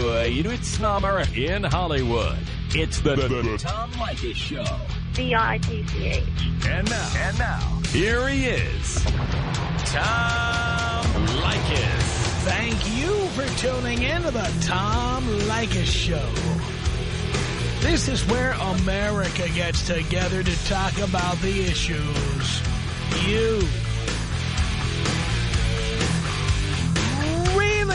you know, it's Snobber in Hollywood. It's the, the, the Tom Leykis Show. B-I-T-C-H. And now, and now, here he is, Tom Leykis. Thank you for tuning in to the Tom Leykis Show. This is where America gets together to talk about the issues you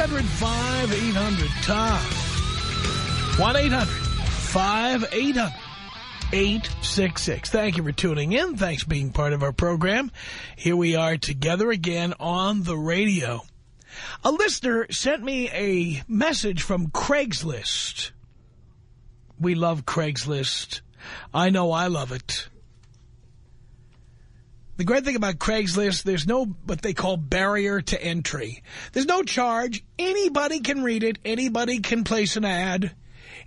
1-800-5800-TOM. 1-800-5800-866. Thank you for tuning in. Thanks for being part of our program. Here we are together again on the radio. A listener sent me a message from Craigslist. We love Craigslist. I know I love it. The great thing about Craigslist, there's no what they call barrier to entry. There's no charge. Anybody can read it. Anybody can place an ad.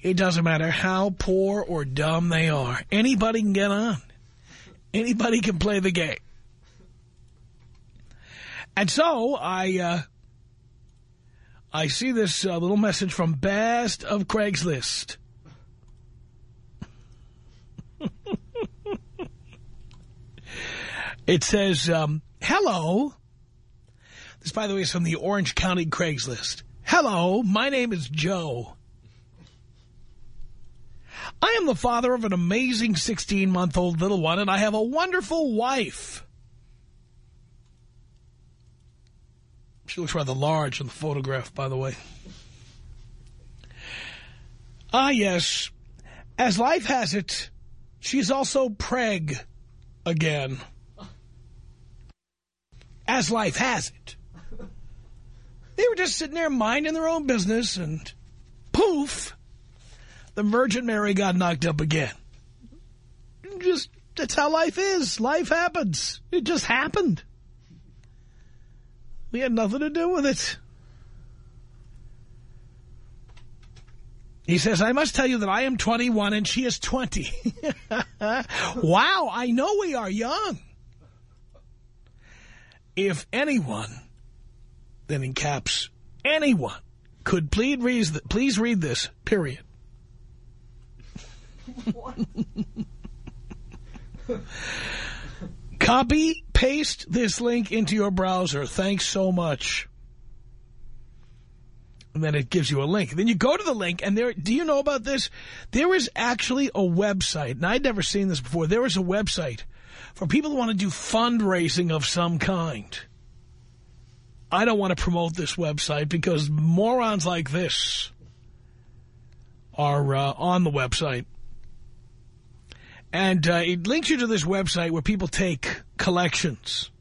It doesn't matter how poor or dumb they are. Anybody can get on. Anybody can play the game. And so I uh, I see this uh, little message from Best of Craigslist. it says, um, hello. This, by the way, is from the Orange County Craigslist. Hello, my name is Joe. I am the father of an amazing 16-month-old little one, and I have a wonderful wife. She looks rather large in the photograph, by the way. Ah, yes. As life has it, she's also preg again. As life has it. They were just sitting there minding their own business, and poof, the Virgin Mary got knocked up again. Just, that's how life is. Life happens. It just happened. We had nothing to do with it. He says, I must tell you that I am 21 and she is 20. wow, I know we are young. If anyone, then in caps, anyone, could please read, please read this, period. Copy, paste this link into your browser. Thanks so much. And then it gives you a link. Then you go to the link, and there. do you know about this? There is actually a website, and I'd never seen this before. There is a website for people who want to do fundraising of some kind. I don't want to promote this website because morons like this are uh, on the website. And uh, it links you to this website where people take collections.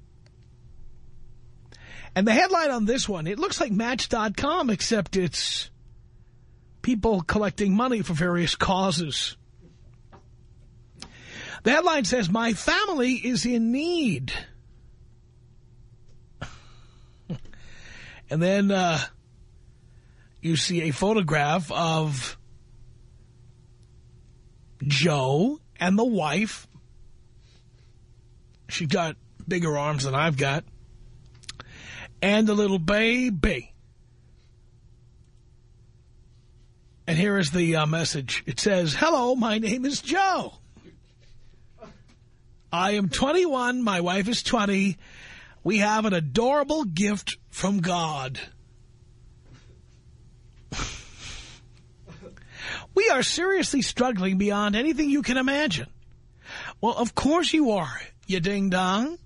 And the headline on this one, it looks like Match.com, except it's people collecting money for various causes. The headline says, My family is in need. and then uh, you see a photograph of Joe and the wife. She's got bigger arms than I've got. And the little baby. And here is the uh, message. It says, Hello, my name is Joe. I am 21. My wife is 20. We have an adorable gift from God. We are seriously struggling beyond anything you can imagine. Well, of course you are, you ding-dong.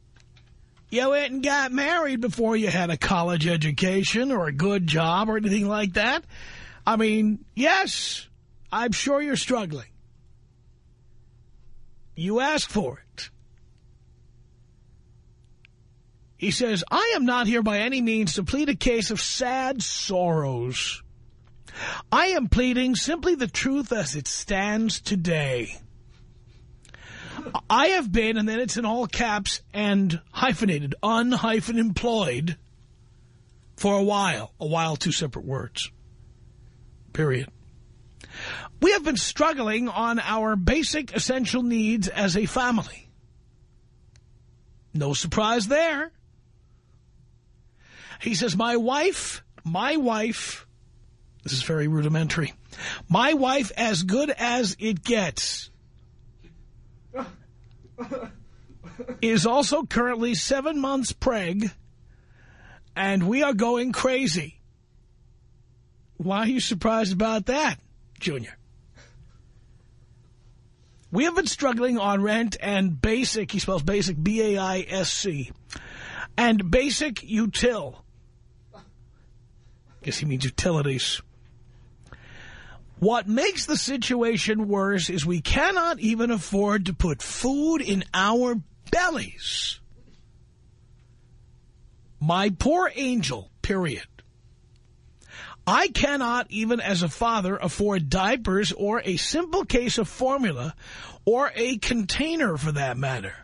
You went and got married before you had a college education or a good job or anything like that. I mean, yes, I'm sure you're struggling. You asked for it. He says, I am not here by any means to plead a case of sad sorrows. I am pleading simply the truth as it stands today. I have been, and then it's in all caps and hyphenated, unhyphen employed for a while. A while, two separate words. Period. We have been struggling on our basic essential needs as a family. No surprise there. He says, my wife, my wife, this is very rudimentary, my wife as good as it gets is also currently seven months preg, and we are going crazy. Why are you surprised about that, Junior? We have been struggling on rent and basic, he spells basic, B-A-I-S-C, and basic util. Guess he means utilities. What makes the situation worse is we cannot even afford to put food in our bellies. My poor angel, period. I cannot, even as a father, afford diapers or a simple case of formula or a container for that matter.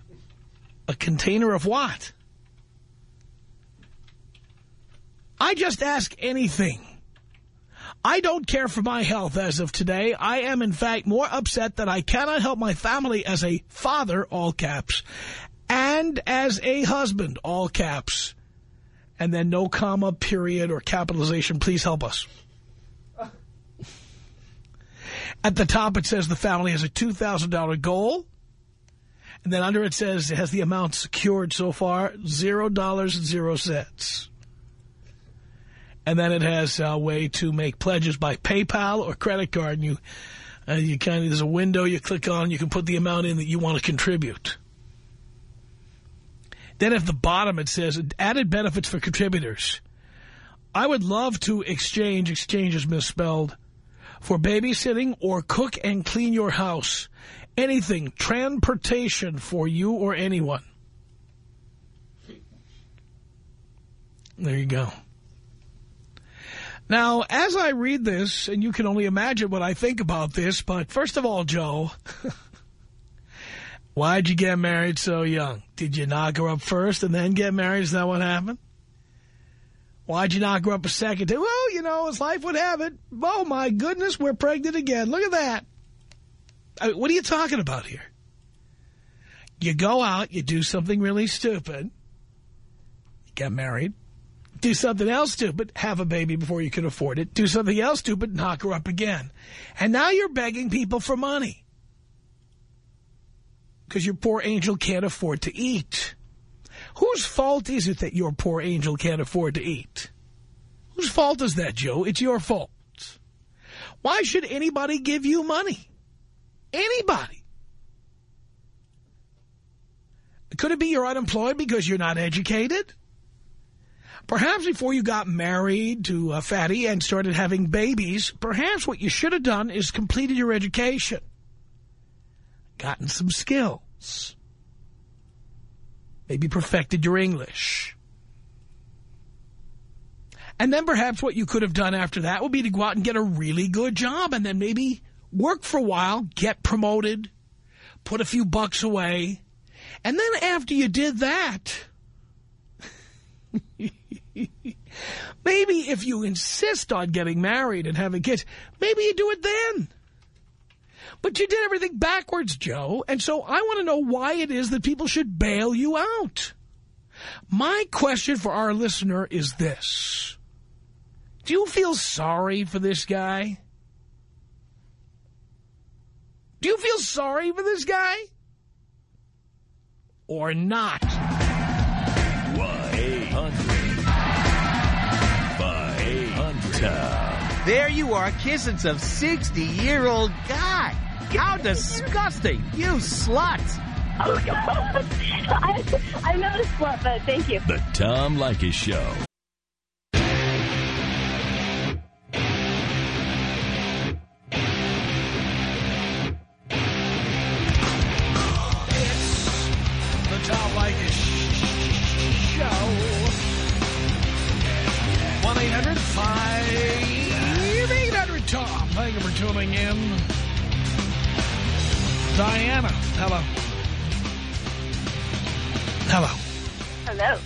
A container of what? I just ask anything. I don't care for my health as of today. I am, in fact, more upset that I cannot help my family as a father, all caps, and as a husband, all caps. And then no comma, period, or capitalization. Please help us. At the top, it says the family has a $2,000 goal. And then under it says it has the amount secured so far, $0 and then it has a way to make pledges by PayPal or credit card. And you, uh, you kind of, there's a window you click on. You can put the amount in that you want to contribute. Then at the bottom it says added benefits for contributors. I would love to exchange, exchange is misspelled, for babysitting or cook and clean your house. Anything, transportation for you or anyone. There you go. Now, as I read this, and you can only imagine what I think about this, but first of all, Joe, why'd you get married so young? Did you knock her up first and then get married? Is that what happened? Why'd you knock her up a second? Well, you know, as life would have it. Oh, my goodness, we're pregnant again. Look at that. I mean, what are you talking about here? You go out, you do something really stupid, you get married, do something else stupid, have a baby before you can afford it, do something else stupid, knock her up again. And now you're begging people for money. Because your poor angel can't afford to eat. Whose fault is it that your poor angel can't afford to eat? Whose fault is that, Joe? It's your fault. Why should anybody give you money? Anybody. Could it be you're unemployed because you're not educated? Perhaps before you got married to a fatty and started having babies, perhaps what you should have done is completed your education. Gotten some skills. Maybe perfected your English. And then perhaps what you could have done after that would be to go out and get a really good job and then maybe work for a while, get promoted, put a few bucks away. And then after you did that, maybe if you insist on getting married and having kids, maybe you do it then. But you did everything backwards, Joe. And so I want to know why it is that people should bail you out. My question for our listener is this. Do you feel sorry for this guy? Do you feel sorry for this guy? Or not? 1-800-5800-TOM. There you are kissing some 60-year-old guy. How disgusting. You slut. I, I'm not a slut, but thank you. The Tom Leykis Show. Diana, hello. Hello. Hello.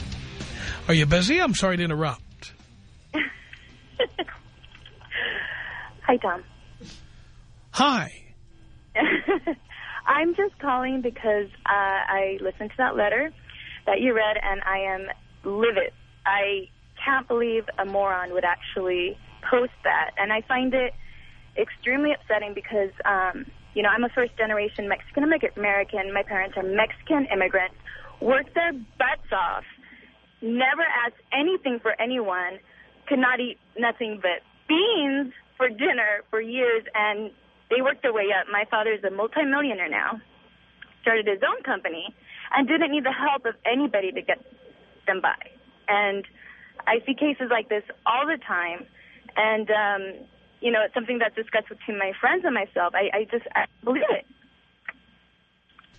Are you busy? I'm sorry to interrupt. Hi, Tom. Hi. I'm just calling because uh, I listened to that letter that you read, and I am livid. I can't believe a moron would actually post that, and I find it extremely upsetting because, um, you know, I'm a first-generation Mexican-American. My parents are Mexican immigrants, worked their butts off, never asked anything for anyone, could not eat nothing but beans for dinner for years, and they worked their way up. My father's a multimillionaire now, started his own company, and didn't need the help of anybody to get them by. And I see cases like this all the time, and, um, you know, it's something that's discussed between my friends and myself. I, I just I believe it.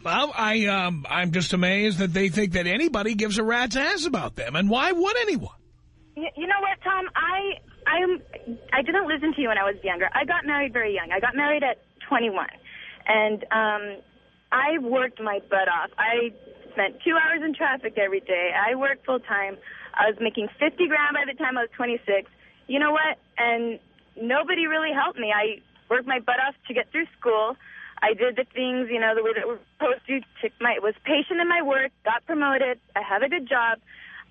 Well, I, um, I'm just amazed that they think that anybody gives a rat's ass about them. And why would anyone? You, you know what, Tom? I I'm I didn't listen to you when I was younger. I got married very young. I got married at 21, and um, I worked my butt off. I spent two hours in traffic every day. I worked full time. I was making 50 grand by the time I was 26. You know what? And nobody really helped me. I worked my butt off to get through school. I did the things, you know, the way that we're supposed to. Took my was patient in my work. Got promoted. I have a good job.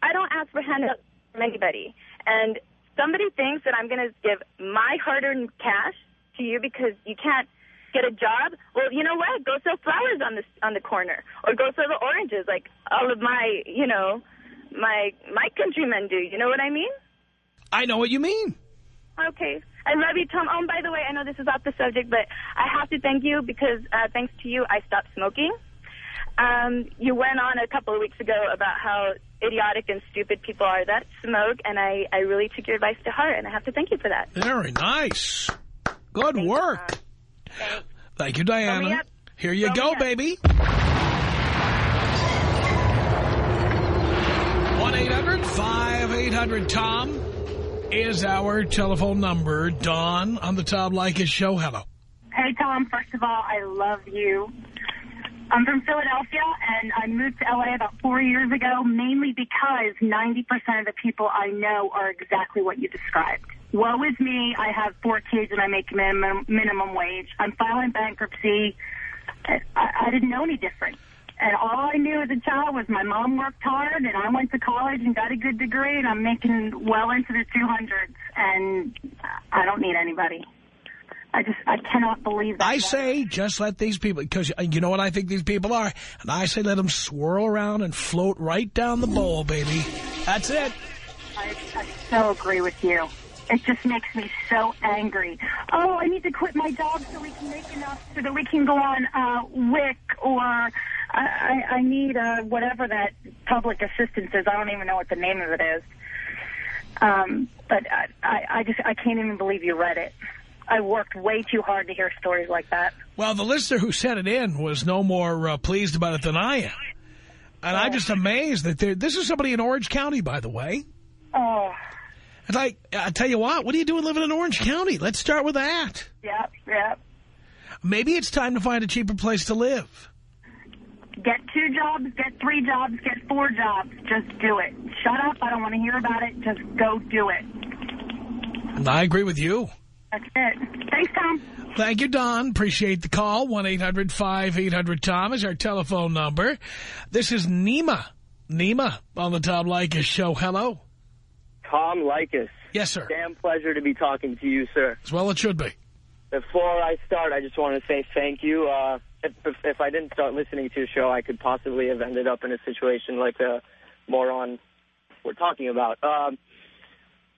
I don't ask for handouts from anybody. And somebody thinks that I'm going to give my hard-earned cash to you because you can't get a job, well, you know what? Go sell flowers on the on the corner, or go sell the oranges, like all of my, you know, my my countrymen do. You know what I mean? I know what you mean. Okay. I love you, Tom. Oh, and by the way, I know this is off the subject, but I have to thank you because uh, thanks to you, I stopped smoking. Um, you went on a couple of weeks ago about how idiotic and stupid people are that smoke, and I, I really took your advice to heart, and I have to thank you for that. Very nice. Good Thanks, work. Thanks. Thank you, Diana. Here you go, baby. 1-800-5800-TOM is our telephone number. Dawn on the Tom Leykis show. Hello. Hey, Tom. First of all, I love you. I'm from Philadelphia, and I moved to L.A. about four years ago, mainly because 90% of the people I know are exactly what you described. Woe is me. I have four kids, and I make minimum, minimum wage. I'm filing bankruptcy. I, I didn't know any different. And all I knew as a child was my mom worked hard, and I went to college and got a good degree, and I'm making well into the 200s, and I don't need anybody. I just, I cannot believe that. I say just let these people, because you know what I think these people are? And I say let them swirl around and float right down the bowl, baby. That's it. I, I so agree with you. It just makes me so angry. Oh, I need to quit my job so we can make enough so that we can go on uh, WIC or I, I, I need uh, whatever that public assistance is. I don't even know what the name of it is. Um, but I, I, I just I can't even believe you read it. I worked way too hard to hear stories like that. Well, the listener who sent it in was no more uh, pleased about it than I am. And I'm just amazed that there, this is somebody in Orange County, by the way. Oh, It's like, I tell you what, what are you doing living in Orange County? Let's start with that. yeah, yeah. Maybe it's time to find a cheaper place to live. Get two jobs, get three jobs, get four jobs. Just do it. Shut up. I don't want to hear about it. Just go do it. And I agree with you. That's it. Thanks, Tom. Thank you, Don. Appreciate the call. 1-800-5800-TOM is our telephone number. This is Nima. Nima on the Tom Leykis show. Hello. Tom Leykis. Yes, sir. Damn pleasure to be talking to you, sir. As well it should be. Before I start, I just want to say thank you. Uh, if, if, I didn't start listening to your show, I could possibly have ended up in a situation like the moron we're talking about. Um,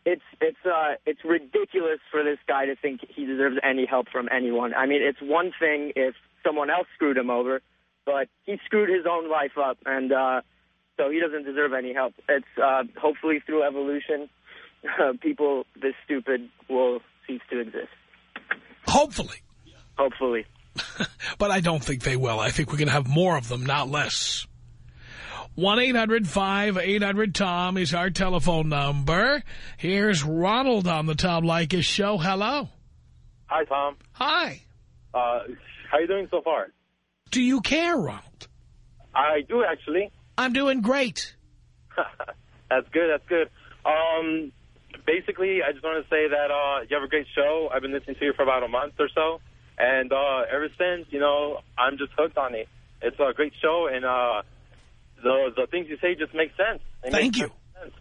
it's it's uh, it's ridiculous for this guy to think he deserves any help from anyone. I mean, it's one thing if someone else screwed him over, but he screwed his own life up, and uh, so he doesn't deserve any help. It's uh, hopefully through evolution, uh, people this stupid will. Hopefully. Hopefully. but I don't think they will. I think we're going to have more of them, not less. 1-800-5800-TOM is our telephone number. Here's Ronald on the Tom Leykis show. Hello. Hi, Tom. Hi. Uh, how you doing so far? Do you care, Ronald? I do, actually. I'm doing great. that's good, that's good. Um, basically, I just want to say that uh, you have a great show. I've been listening to you for about a month or so. And uh, ever since, you know, I'm just hooked on it. It's a great show, and uh, the, the things you say just make sense. They Thank make you. sense.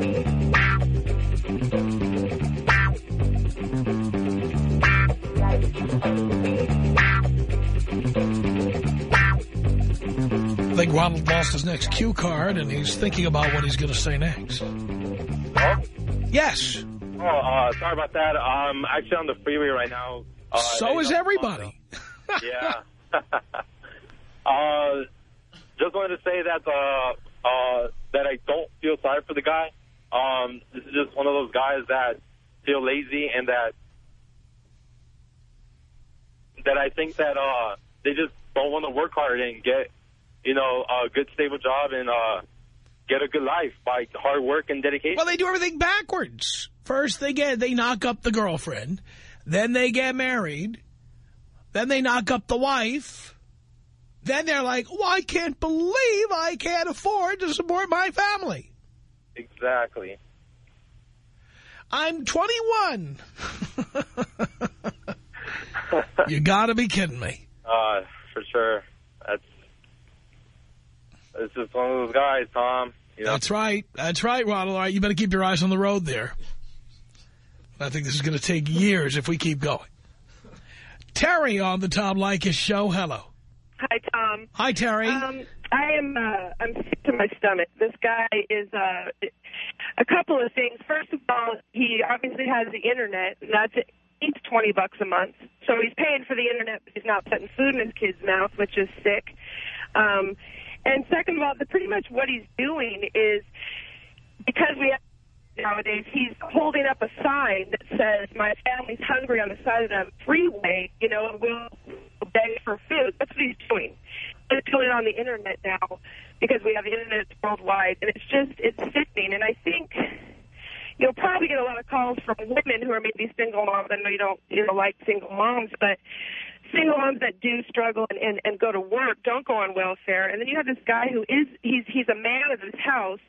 I think Ronald lost his next cue card, and he's thinking about what he's going to say next. Oh, Yes. oh uh, sorry about that. I'm actually on the freeway right now. Uh, so is everybody. yeah. uh, just wanted to say that uh, uh, that I don't feel sorry for the guy. Um, this is just one of those guys that feel lazy and that that I think that uh, they just don't want to work hard and get you know a good stable job and uh, get a good life by hard work and dedication. Well, they do everything backwards. First, they get they knock up the girlfriend. Then they get married. Then they knock up the wife. Then they're like, oh, I can't believe I can't afford to support my family. Exactly. I'm 21. you got to be kidding me. Uh, for sure. That's it's just one of those guys, Tom. You know, That's right. That's right, Ronald. All right, you better keep your eyes on the road there. I think this is going to take years if we keep going. Terry on the Tom Leykis show. Hello. Hi, Tom. Hi, Terry. Um, I am. Uh, I'm sick to my stomach. This guy is. Uh, a couple of things. First of all, he obviously has the internet, and that's eats twenty bucks a month. So he's paying for the internet, but he's not putting food in his kid's mouth, which is sick. Um, and second of all, the, pretty much what he's doing is because we have nowadays, he's holding up a sign that says, my family's hungry on the side of the freeway, you know, and we'll beg for food. That's what he's doing. He's doing it on the internet now because we have internet worldwide, and it's just, it's sickening. And I think you'll probably get a lot of calls from women who are maybe single moms. I know you don't, you know, like single moms, but single moms that do struggle and, and, and go to work don't go on welfare. And then you have this guy who is, he's, he's a man of his house,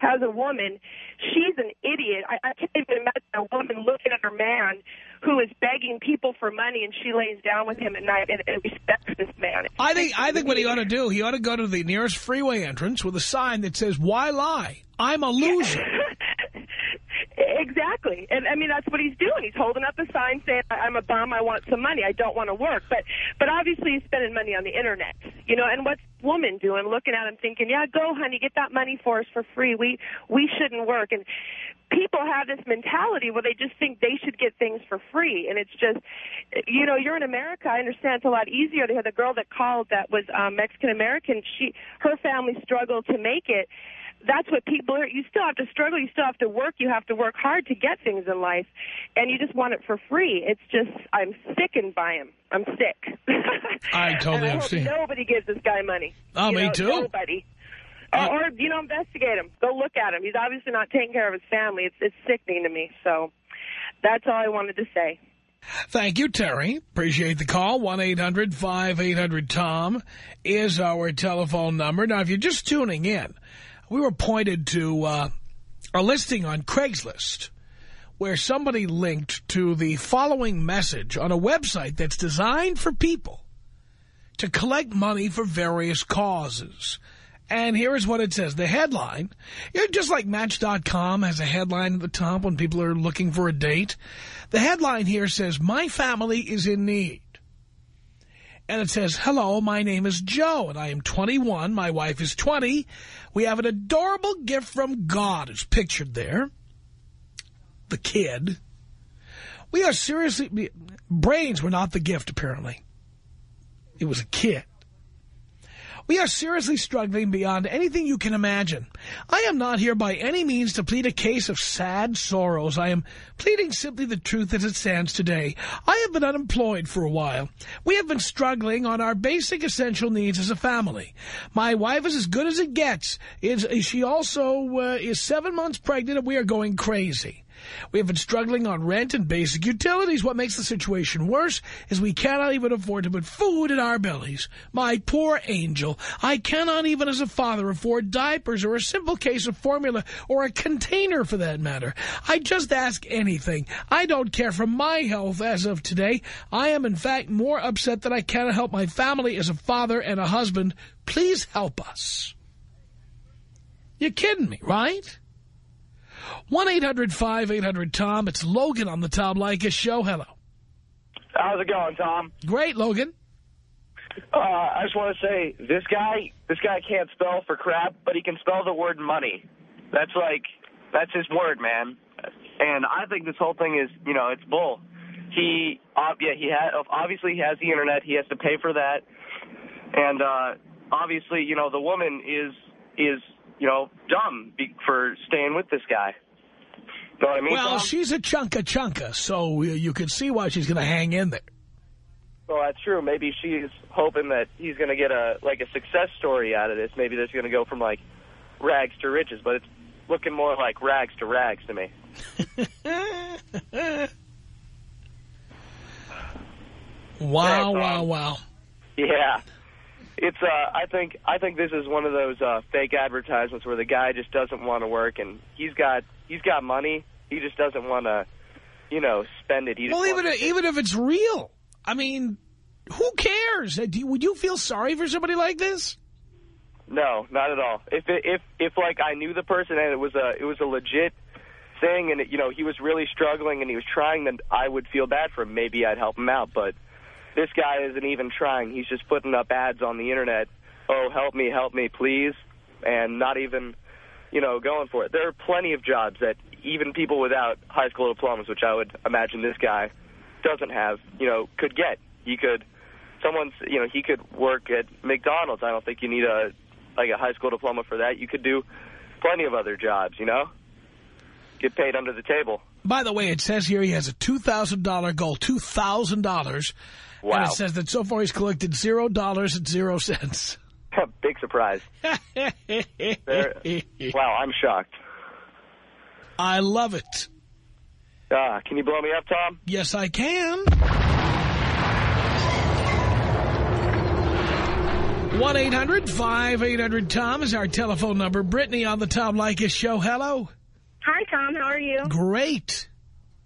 has a woman. She's an idiot. I, I can't even imagine a woman looking at her man who is begging people for money and she lays down with him at night and, and respects this man. I think I think what he ought to do, he ought to go to the nearest freeway entrance with a sign that says, why lie? I'm a loser. Exactly. And I mean, that's what he's doing. He's holding up a sign saying, I'm a bum, I want some money, I don't want to work. But but obviously he's spending money on the internet. You know, and what's woman doing? Looking at him thinking, yeah, go, honey, get that money for us for free. We, we shouldn't work. And people have this mentality where they just think they should get things for free. And it's just, you know, you're in America. I understand it's a lot easier. They had a girl that called that was um, Mexican-American. She, her family struggled to make it that's what people are. You still have to struggle. You still have to work. You have to work hard to get things in life, and you just want it for free. It's just I'm sickened by him. I'm sick. I totally and I understand. Nobody gives this guy money. Oh, You me know, too. Nobody. Uh, or, or you know, investigate him. Go look at him. He's obviously not taking care of his family. It's it's sickening to me. So that's all I wanted to say. Thank you, Terry. Appreciate the call. 1-800-5800-TOM is our telephone number. Now, if you're just tuning in, we were pointed to uh, a listing on Craigslist where somebody linked to the following message on a website that's designed for people to collect money for various causes. And here is what it says. The headline, just like Match.com has a headline at the top when people are looking for a date. The headline here says, my family is in need. And it says, hello, my name is Joe, and I am 21. My wife is 20. We have an adorable gift from God. It's pictured there. The kid. We are seriously... Brains were not the gift, apparently. It was a kid. We are seriously struggling beyond anything you can imagine. I am not here by any means to plead a case of sad sorrows. I am pleading simply the truth as it stands today. I have been unemployed for a while. We have been struggling on our basic essential needs as a family. My wife is as good as it gets. Is She also uh, is seven months pregnant and we are going crazy. We have been struggling on rent and basic utilities. What makes the situation worse is we cannot even afford to put food in our bellies. My poor angel. I cannot even as a father afford diapers or a simple case of formula or a container for that matter. I just ask anything. I don't care for my health as of today. I am in fact more upset that I cannot help my family as a father and a husband. Please help us. You're kidding me, right? 1-800-5800-TOM. It's Logan on the Tom Leykis show. Hello. How's it going, Tom? Great, Logan. Uh, I just want to say, this guy, this guy can't spell for crap, but he can spell the word money. That's like, that's his word, man. And I think this whole thing is, you know, it's bull. He, uh, yeah, he had, obviously he has the internet. He has to pay for that. And, uh, obviously, you know, the woman is, is, you know, dumb for staying with this guy. You Know what I mean? Well, Tom? she's a chunka chunka, so you can see why she's going to hang in there. Well, that's true. Maybe she's hoping that he's going to get a like a success story out of this. Maybe this is going to go from like rags to riches, but it's looking more like rags to rags to me. wow, wow, wow. Yeah. It's uh I think I think this is one of those uh fake advertisements where the guy just doesn't want to work and he's got he's got money. He just doesn't want to you know, spend it. He well, even if, even if it's real. I mean, who cares? Uh, do, would you feel sorry for somebody like this? No, not at all. If it, if if like I knew the person and it was a it was a legit thing and it, you know he was really struggling and he was trying, then I would feel bad for him. Maybe I'd help him out. But this guy isn't even trying. He's just putting up ads on the internet. Oh, help me, help me, please, and not even you know going for it. There are plenty of jobs that even people without high school diplomas, which I would imagine this guy doesn't have, you know, could get. He could someone's you know he could work at McDonald's. I don't think you need a like a high school diploma for that. You could do plenty of other jobs, you know? Get paid under the table. By the way, it says here he has a $2,000 goal, $2,000. Wow. And it says that so far he's collected zero dollars and zero cents. Big surprise. wow, I'm shocked. I love it. Uh, can you blow me up, Tom? Yes, I can. 1-800-5800-TOM is our telephone number. Brittany on the Tom Leykis show. Hello. Hi, Tom. How are you? Great.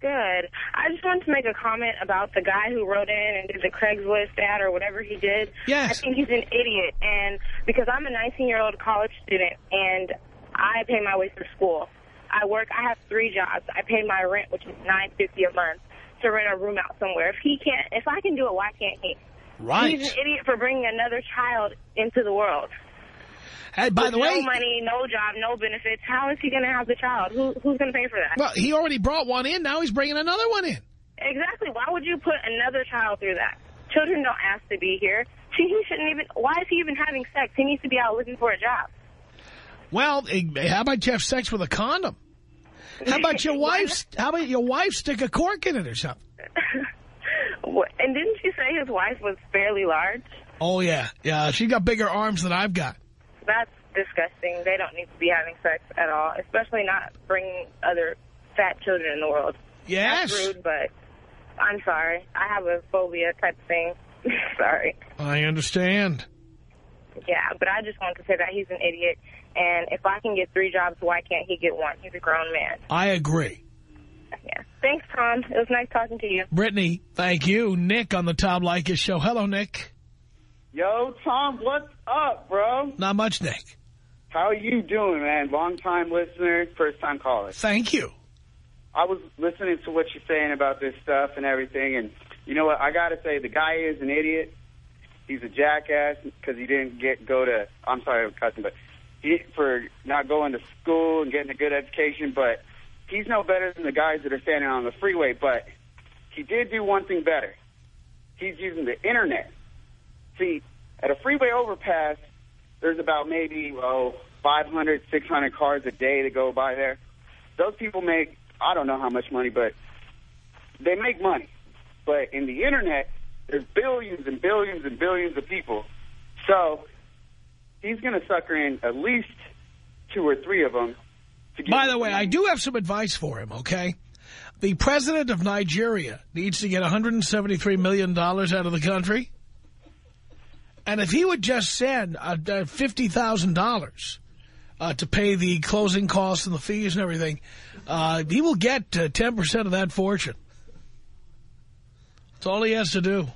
Good. I just wanted to make a comment about the guy who wrote in and did the Craigslist ad or whatever he did. Yes. I think he's an idiot. And because I'm a 19-year-old college student and I pay my way through school. I work, I have three jobs. I pay my rent, which is $9.50 a month, to rent a room out somewhere. If he can't, if I can do it, why can't he? Right. He's an idiot for bringing another child into the world. And by With the way, no money, no job, no benefits. How is he going to have the child? Who, who's going to pay for that? well, he already brought one in. Now he's bringing another one in. Exactly. Why would you put another child through that? Children don't ask to be here. See, he shouldn't even. Why is he even having sex? He needs to be out looking for a job. Well, eh, how about you have sex with a condom? How about your wife? How about your wife stick a cork in it or something? And didn't you say his wife was fairly large? Oh yeah, yeah. She got bigger arms than I've got. That's disgusting. They don't need to be having sex at all, especially not bringing other fat children in the world. Yes. That's rude, but I'm sorry. I have a phobia type of thing. sorry. I understand. Yeah, but I just want to say that he's an idiot. And if I can get three jobs, why can't he get one? He's a grown man. I agree. Yeah. Thanks, Tom. It was nice talking to you. Brittany, thank you. Nick on the Tom Leykis show. Hello, Nick. Yo, Tom, what's up, bro? Not much, Nick. How are you doing, man? Long time listener, first time caller. Thank you. I was listening to what you're saying about this stuff and everything, and you know what? I got to say, the guy is an idiot. He's a jackass because he didn't get go to. I'm sorry, I'm cussing, but he for not going to school and getting a good education. But he's no better than the guys that are standing on the freeway. But he did do one thing better. He's using the internet. See, at a freeway overpass, there's about maybe, oh, 500, 600 cars a day that go by there. Those people make, I don't know how much money, but they make money. But in the Internet, there's billions and billions and billions of people. So he's going to sucker in at least two or three of them. By the way, I do have some advice for him, okay? The president of Nigeria needs to get $173 million out of the country. And if he would just send uh, uh, $50,000 uh, to pay the closing costs and the fees and everything, uh, he will get 10% of that fortune. That's all he has to do.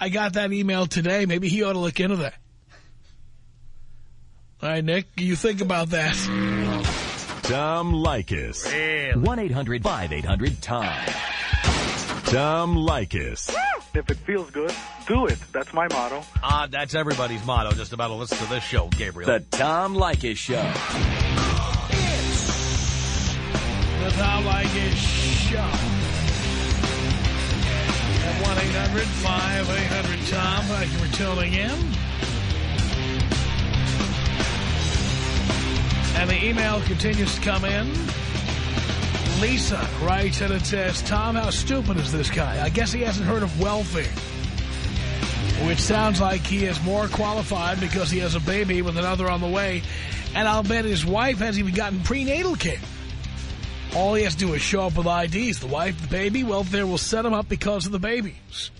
I got that email today. Maybe he ought to look into that. All right, Nick, you think about that. Tom Leykis. 1-800-5800-TOM. Tom Leykis. If it feels good, do it. That's my motto. Ah, that's everybody's motto, just about to listen to this show, Gabriel. The Tom Leykis Show. It's The Tom Leykis Show. At 1-800-5800-TOM. Thank you for tuning in. And the email continues to come in. Lisa writes and it says, Tom, how stupid is this guy? I guess he hasn't heard of welfare. Which sounds like he is more qualified because he has a baby with another on the way. And I'll bet his wife hasn't even gotten prenatal care. All he has to do is show up with IDs. The wife, the baby, welfare will set him up because of the babies.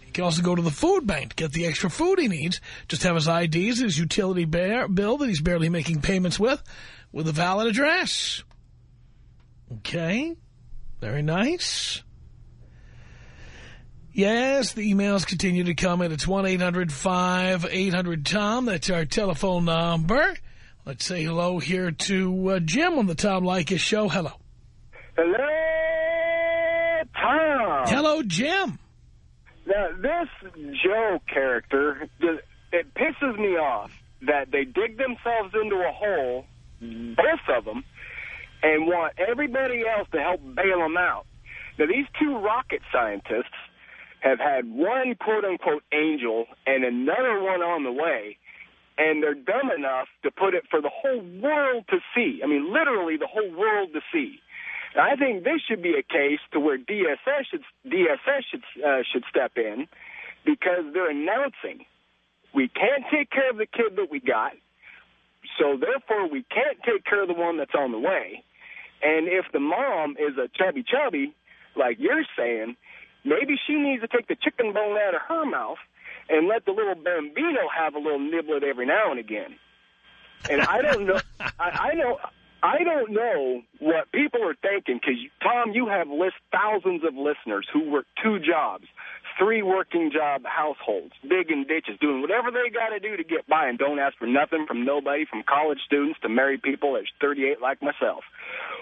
He can also go to the food bank to get the extra food he needs. Just have his IDs his utility bill that he's barely making payments with, with a valid address. Okay. Very nice. Yes, the emails continue to come in. It's 1-800-5800-TOM. That's our telephone number. Let's say hello here to uh, Jim on the Tom Leykis show. Hello. Hello, Tom. Hello, Jim. Now, this Joe character, it pisses me off that they dig themselves into a hole, both of them, and want everybody else to help bail them out. Now, these two rocket scientists have had one quote-unquote angel and another one on the way, and they're dumb enough to put it for the whole world to see. I mean, literally the whole world to see. And I think this should be a case to where DSS should DSS should uh, should step in because they're announcing we can't take care of the kid that we got, so therefore we can't take care of the one that's on the way. And if the mom is a chubby chubby, like you're saying, maybe she needs to take the chicken bone out of her mouth and let the little bambino have a little niblet every now and again. And I don't know. I, I know. I don't know what people are thinking because, Tom, you have list thousands of listeners who work two jobs, three working job households, digging ditches, doing whatever they got to do to get by and don't ask for nothing from nobody, from college students to married people age 38 like myself.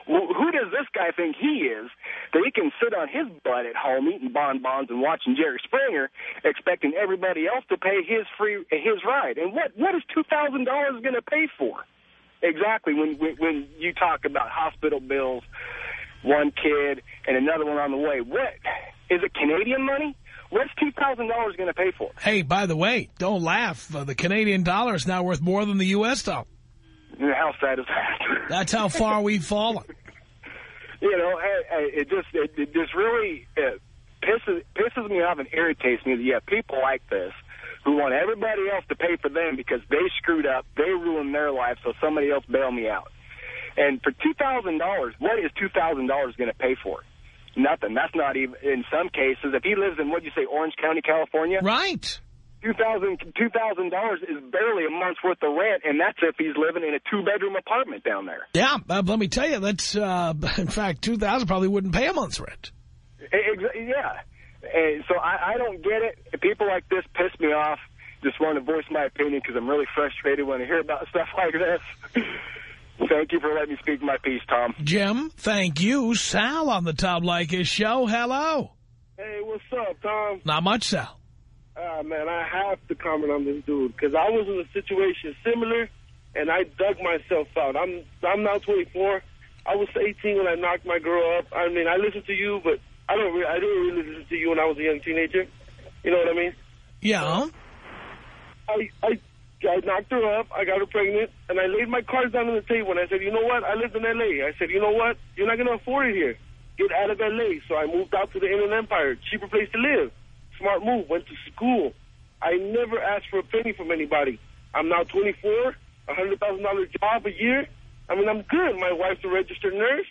Well, who does this guy think he is that he can sit on his butt at home eating bonbons and watching Jerry Springer, expecting everybody else to pay his free his ride? And what what is two thousand dollars going to pay for? Exactly. When, when when you talk about hospital bills, one kid and another one on the way, what is it? Canadian money? What's two thousand dollars going to pay for? Hey, by the way, don't laugh. Uh, the Canadian dollar is now worth more than the U.S. dollar. How sad is that? That's how far we've fallen. You know, it just it, it just really it pisses pisses me off and irritates me that you have people like this who want everybody else to pay for them because they screwed up, they ruined their life, so somebody else bail me out. And for $2,000, what is $2,000 going to pay for? Nothing. That's not even, in some cases, if he lives in, what you say, Orange County, California? Right. $2,000 $2,000 is barely a month's worth of rent, and that's if he's living in a two-bedroom apartment down there. Yeah, uh, let me tell you, that's, uh, in fact, $2,000 probably wouldn't pay a month's rent. Yeah. And so I, I don't get it. People like this piss me off. Just want to voice my opinion because I'm really frustrated when I hear about stuff like this. Thank you for letting me speak my piece, Tom. Jim, thank you. Sal on the Tom Leykis show. Hello. Hey, what's up, Tom? Not much, Sal. Ah, uh, man, I have to comment on this dude because I was in a situation similar, and I dug myself out. I'm I'm now 24. I was 18 when I knocked my girl up. I mean, I listened to you, but I don't. Re I didn't really listen to you when I was a young teenager. You know what I mean? Yeah. I I I knocked her up. I got her pregnant, and I laid my cards down on the table, and I said, you know what? I lived in L.A. I said, you know what? You're not going to afford it here. Get out of L.A. So I moved out to the Inland Empire, cheaper place to live. Smart move. Went to school. I never asked for a penny from anybody. I'm now 24, a $100,000 job a year. I mean, I'm good. My wife's a registered nurse.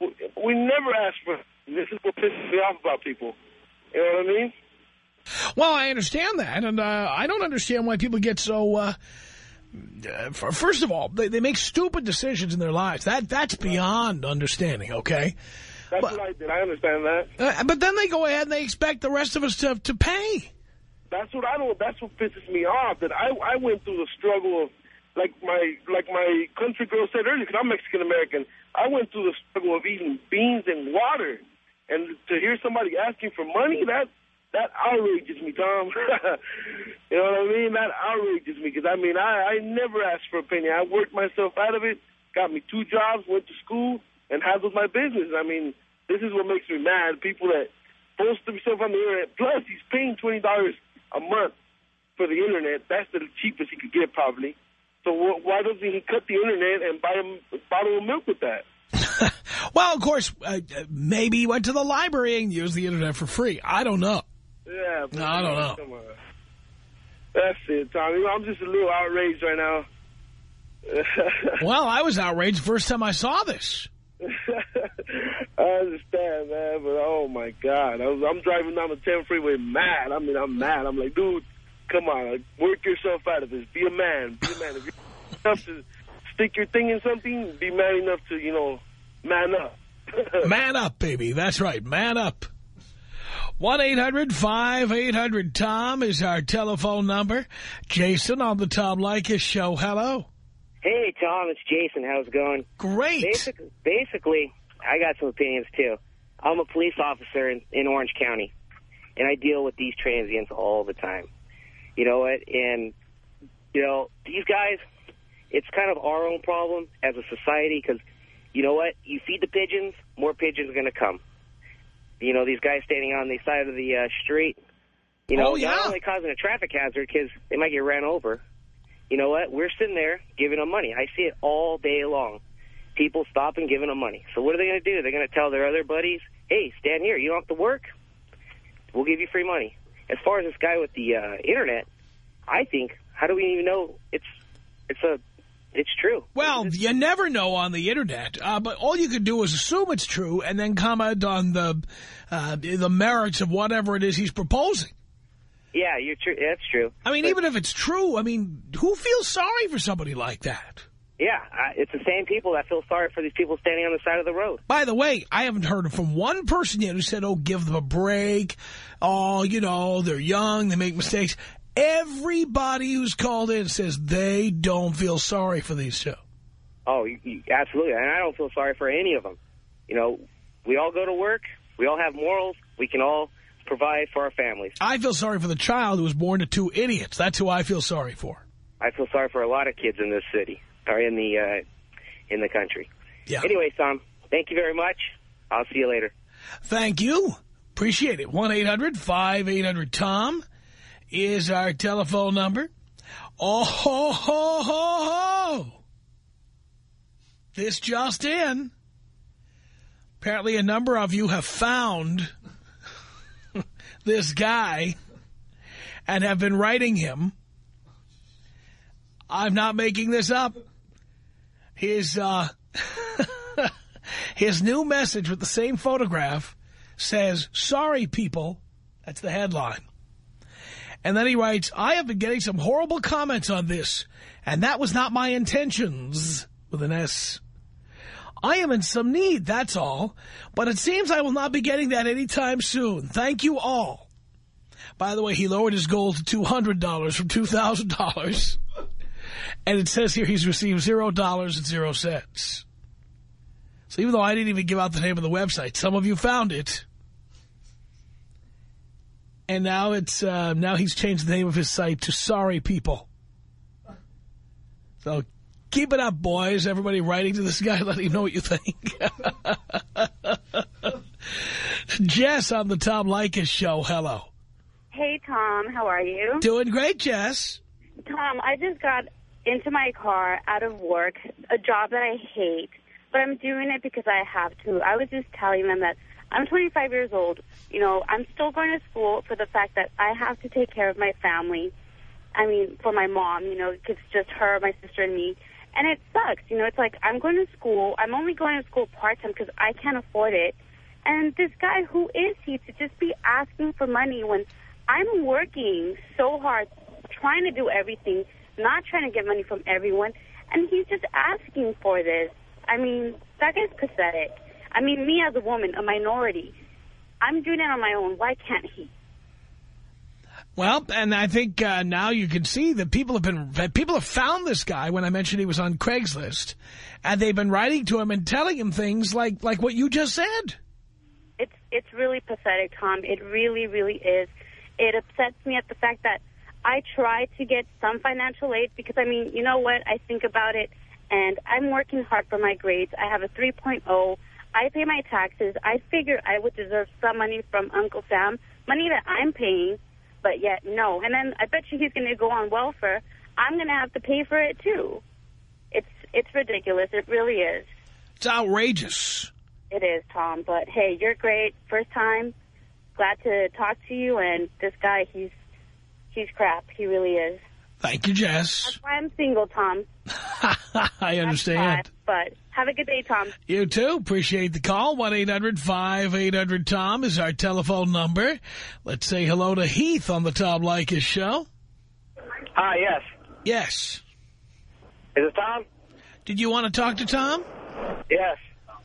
We, we never asked for This is what pisses me off about people. You know what I mean? Well, I understand that, and uh, I don't understand why people get so... Uh, uh, first of all, they, they make stupid decisions in their lives. That That's beyond understanding, okay? That's but, what I did. I understand that. Uh, but then they go ahead and they expect the rest of us to, to pay. That's what I don't. That's what pisses me off. That I I went through the struggle of like my like my country girl said earlier. Because I'm Mexican American. I went through the struggle of eating beans and water, and to hear somebody asking for money that that outrages me, Tom. you know what I mean? That outrages me because I mean I I never asked for a penny. I worked myself out of it. Got me two jobs. Went to school and handled my business. I mean, this is what makes me mad. People that post themselves on the internet. Plus, he's paying twenty dollars a month for the internet. That's the cheapest he could get probably. So why doesn't he cut the internet and buy a bottle of milk with that? Well, of course, uh, maybe he went to the library and used the internet for free. I don't know. Yeah. No, I don't know. That's it, Tommy. I'm just a little outraged right now. well, I was outraged the first time I saw this. I understand, man, but oh my God, I was, I'm driving down the 10 freeway mad. I mean, I'm mad. I'm like, dude, come on, work yourself out of this. Be a man. Be a man. If you're enough to stick your thing in something, be man enough to, you know, man up. man up, baby. That's right. Man up. 1-800-5800-TOM is our telephone number. Jason on the Tom Leykis show. Hello. Hey, Tom, it's Jason. How's it going? Great. Basically, basically, I got some opinions, too. I'm a police officer in, in Orange County, and I deal with these transients all the time. You know what? And, you know, these guys, it's kind of our own problem as a society because, you know what? You feed the pigeons, more pigeons are going to come. You know, these guys standing on the side of the uh, street, you know, oh, yeah. not only causing a traffic hazard because they might get ran over, you know what? We're sitting there giving them money. I see it all day long. People stopping, giving them money. So what are they going to do? They're going to tell their other buddies, hey, stand here. You don't have to work. We'll give you free money. As far as this guy with the uh, Internet, I think, how do we even know it's it's a it's true. Well, you never know on the Internet, uh, but all you can do is assume it's true and then comment on the uh, the merits of whatever it is he's proposing. Yeah, you're true. That's true. I mean, but, even if it's true, I mean, who feels sorry for somebody like that? Yeah, uh, it's the same people that feel sorry for these people standing on the side of the road. By the way, I haven't heard from one person yet who said, oh, give them a break. Oh, you know, they're young, they make mistakes. Everybody who's called in says they don't feel sorry for these two. Oh, you, you, absolutely. And I don't feel sorry for any of them. You know, we all go to work. We all have morals. We can all provide for our families. I feel sorry for the child who was born to two idiots. That's who I feel sorry for. I feel sorry for a lot of kids in this city or in the uh, in the country. Yeah. Anyway, Tom, thank you very much. I'll see you later. Thank you. Appreciate it. 1-800-5800-TOM is our telephone number. Oh, ho, ho, ho, ho. This just in. Apparently a number of you have found this guy and have been writing him. I'm not making this up. His, uh, his new message with the same photograph says, sorry, people. That's the headline. And then he writes, I have been getting some horrible comments on this, and that was not my intentions, with an S. I am in some need, that's all. But it seems I will not be getting that anytime soon. Thank you all. By the way, he lowered his goal to $200 from $2,000. And it says here he's received $0 and zero cents. So even though I didn't even give out the name of the website, some of you found it. And now it's uh, now he's changed the name of his site to Sorry People. So Keep it up, boys. Everybody writing to this guy, letting him know what you think. Jess on the Tom Leykis show. Hello. Hey, Tom. How are you? Doing great, Jess. Tom, I just got into my car out of work, a job that I hate, but I'm doing it because I have to. I was just telling them that I'm 25 years old. You know, I'm still going to school for the fact that I have to take care of my family. I mean, for my mom, you know, it's just her, my sister, and me. And it sucks. You know, it's like I'm going to school. I'm only going to school part-time because I can't afford it. And this guy, who is he to just be asking for money when I'm working so hard, trying to do everything, not trying to get money from everyone, and he's just asking for this. I mean, that guy's pathetic. I mean, me as a woman, a minority, I'm doing it on my own. Why can't he? Well, and I think uh, now you can see that people have been people have found this guy when I mentioned he was on Craigslist, and they've been writing to him and telling him things like like what you just said. It's it's really pathetic, Tom. It really, really is. It upsets me at the fact that I try to get some financial aid because, I mean, you know what? I think about it, and I'm working hard for my grades. I have a 3.0. I pay my taxes. I figure I would deserve some money from Uncle Sam, money that I'm paying, but yet no. And then I bet you he's going to go on welfare. I'm going to have to pay for it, too. It's, it's ridiculous. It really is. It's outrageous. It is, Tom. But, hey, you're great. First time. Glad to talk to you. And this guy, he's he's crap. He really is. Thank you, Jess. That's why I'm single, Tom. I understand. But have a good day, Tom. You too. Appreciate the call. 1-800-5800-TOM is our telephone number. Let's say hello to Heath on the Tom Leykis show. Hi, yes. Yes. Is it Tom? Did you want to talk to Tom? Yes.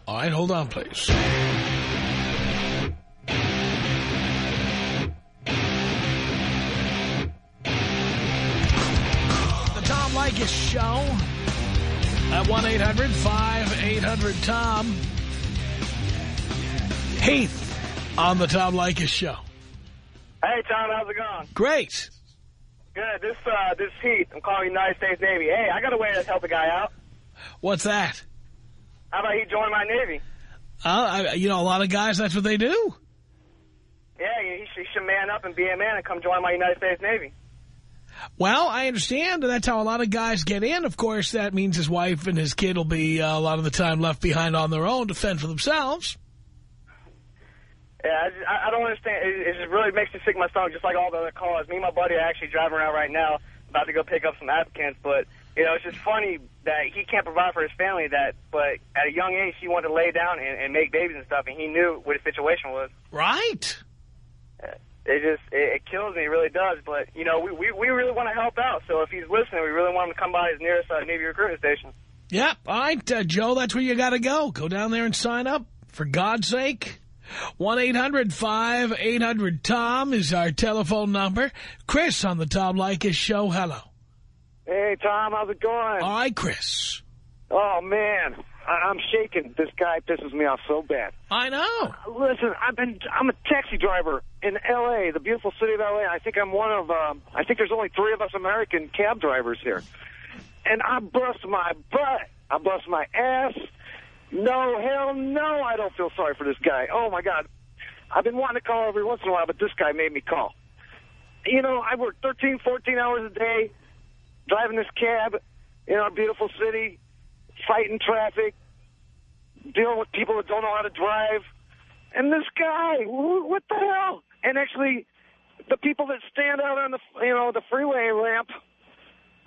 All right, hold on, please. The Tom Leykis Show at 1-800-5800-TOM. Heath on the Tom Leykis Show. Hey, Tom, how's it going? Great. Good. This uh, this Heath. I'm calling United States Navy. Hey, I got a way to help a guy out. What's that? How about he join my Navy? Uh, I, you know, a lot of guys, that's what they do. Yeah, he should, he should man up and be a man and come join my United States Navy. Well, I understand. That's how a lot of guys get in. Of course, that means his wife and his kid will be uh, a lot of the time left behind on their own to fend for themselves. Yeah, I, I I don't understand. It, it just really makes me sick in my stomach, just like all the other callers. Me and my buddy are actually driving around right now, about to go pick up some applicants. But you know, it's just funny that he can't provide for his family. That, but at a young age, he wanted to lay down and, and make babies and stuff, and he knew what his situation was. Right. It just it, it kills me, it really does. But you know, we we, we really want to help out. So if he's listening, we really want him to come by his nearest uh, Navy recruitment station. Yep. all right, uh, Joe, that's where you got to go. Go down there and sign up, for God's sake. 1-800-5800-TOM is our telephone number. Chris on the Tom Leykis show, hello. Hey, Tom, how's it going? All right, Chris. Oh, man. I I'm shaking. This guy pisses me off so bad. I know. Listen, I've been, I'm a taxi driver in L.A., the beautiful city of L.A. I think I'm one of, um, I think there's only three of us American cab drivers here. And I bust my butt. I bust my ass. No, hell no, I don't feel sorry for this guy. Oh, my God. I've been wanting to call every once in a while, but this guy made me call. You know, I work 13, 14 hours a day driving this cab in our beautiful city, fighting traffic, dealing with people that don't know how to drive. And this guy, what the hell? And actually, the people that stand out on the, you know, the freeway ramp,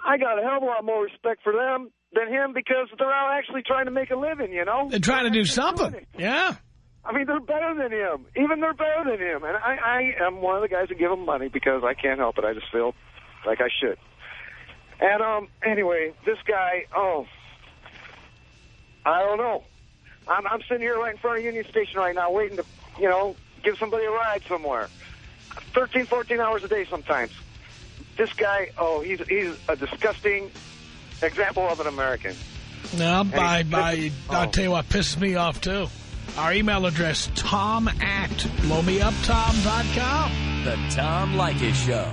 I got a hell of a lot more respect for them than him because they're all actually trying to make a living, you know? They're trying to do something. Yeah. I mean, they're better than him. Even they're better than him. And I, I am one of the guys that give him money because I can't help it. I just feel like I should. And, um, anyway, this guy, oh, I don't know. I'm, I'm sitting here right in front of Union Station right now waiting to, you know, give somebody a ride somewhere. 13, 14 hours a day sometimes. This guy, oh, he's, he's a disgusting example of an American. No, And I, he- I, I'll oh. tell you what pisses me off, too. Our email address, tom at blowmeuptom.com. The Tom Leykis Show.